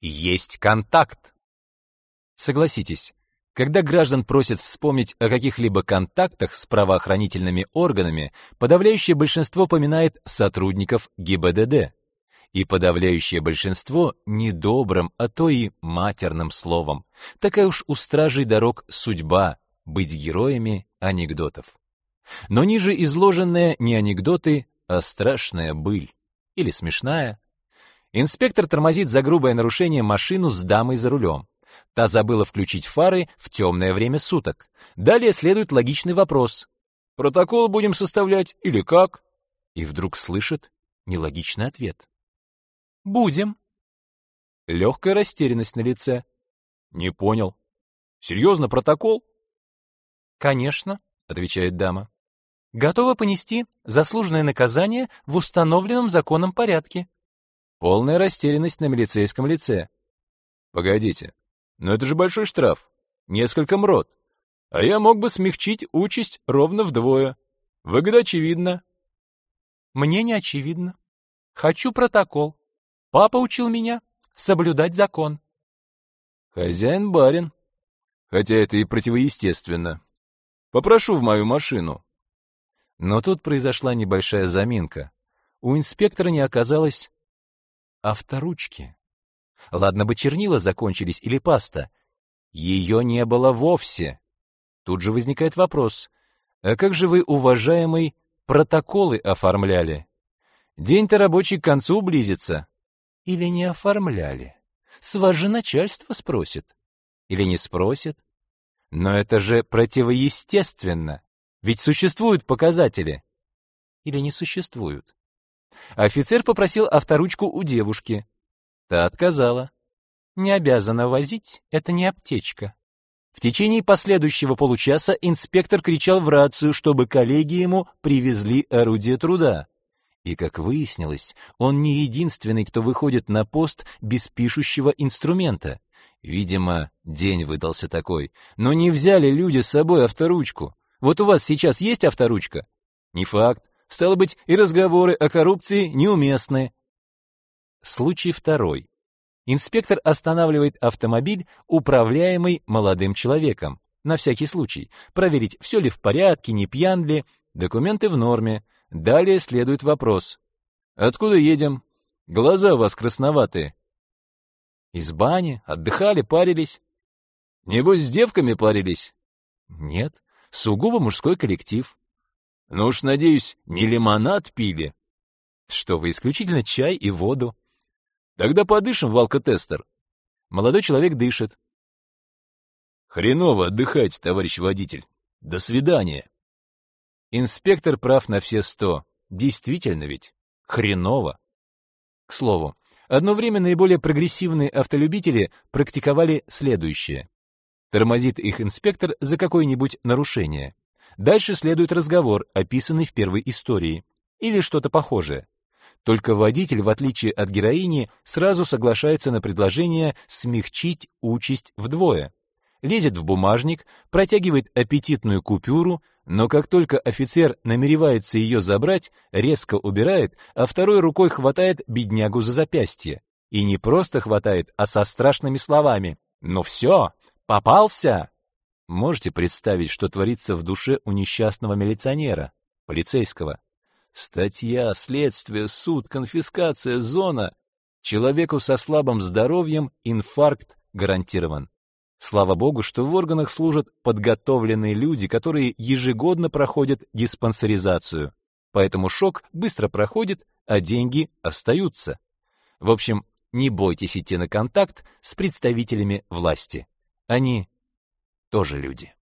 есть контакт. Согласитесь, когда граждан просят вспомнить о каких-либо контактах с правоохранительными органами, подавляющее большинство поминает сотрудников ГИБДД. И подавляющее большинство недобрым, а то и матерным словом. Такая уж у стражей дорог судьба быть героями анекдотов. Но ниже изложенные не анекдоты, а страшная быль. Или смешная. Инспектор тормозит за грубое нарушение машину с дамой за рулем. Та забыла включить фары в темное время суток. Далее следует логичный вопрос. Протокол будем составлять или как? И вдруг слышит нелогичный ответ. Будем. Легкая растерянность на лице. Не понял. Серьезно, протокол? Конечно, отвечает дама. Готова понести заслуженное наказание в установленном законом порядке. Полная растерянность на милицейском лице. Погодите, но это же большой штраф. Несколько мрот. А я мог бы смягчить участь ровно вдвое. Выгода очевидна. Мне не очевидно. Хочу протокол. Папа учил меня соблюдать закон. Хозяин барин. Хотя это и противоестественно. Попрошу в мою машину. Но тут произошла небольшая заминка. У инспектора не оказалось авторучки. Ладно бы чернила закончились или паста. Ее не было вовсе. Тут же возникает вопрос. А как же вы, уважаемый, протоколы оформляли? День-то рабочий к концу близится. Или не оформляли? С вас же начальство спросит. Или не спросит? Но это же противоестественно. Ведь существуют показатели. Или не существуют? Офицер попросил авторучку у девушки. Та отказала. Не обязана возить, это не аптечка. В течение последующего получаса инспектор кричал в рацию, чтобы коллеги ему привезли орудие труда. И, как выяснилось, он не единственный, кто выходит на пост без пишущего инструмента. Видимо, день выдался такой. Но не взяли люди с собой авторучку. Вот у вас сейчас есть авторучка? Не факт. Стало быть, и разговоры о коррупции неуместны. Случай второй. Инспектор останавливает автомобиль, управляемый молодым человеком. На всякий случай. Проверить, все ли в порядке, не пьян ли, документы в норме. Далее следует вопрос. «Откуда едем? Глаза у вас красноватые». «Из бани. Отдыхали, парились». «Небось, с девками парились?» «Нет. Сугубо мужской коллектив». Ну уж, надеюсь, не лимонад пили. Что вы, исключительно чай и воду. Тогда подышим в алкотестер. Молодой человек дышит. Хреново отдыхать, товарищ водитель. До свидания. Инспектор прав на все сто. Действительно ведь. Хреново. К слову, одно время наиболее прогрессивные автолюбители практиковали следующее. Тормозит их инспектор за какое-нибудь нарушение. Дальше следует разговор, описанный в первой истории, или что-то похожее. Только водитель, в отличие от героини, сразу соглашается на предложение смягчить участь вдвое. Лезет в бумажник, протягивает аппетитную купюру, но как только офицер намеревается ее забрать, резко убирает, а второй рукой хватает беднягу за запястье. И не просто хватает, а со страшными словами «Ну все, попался!» Можете представить, что творится в душе у несчастного милиционера, полицейского? Статья, следствие, суд, конфискация, зона. Человеку со слабым здоровьем инфаркт гарантирован. Слава богу, что в органах служат подготовленные люди, которые ежегодно проходят диспансеризацию. Поэтому шок быстро проходит, а деньги остаются. В общем, не бойтесь идти на контакт с представителями власти. Они тоже люди.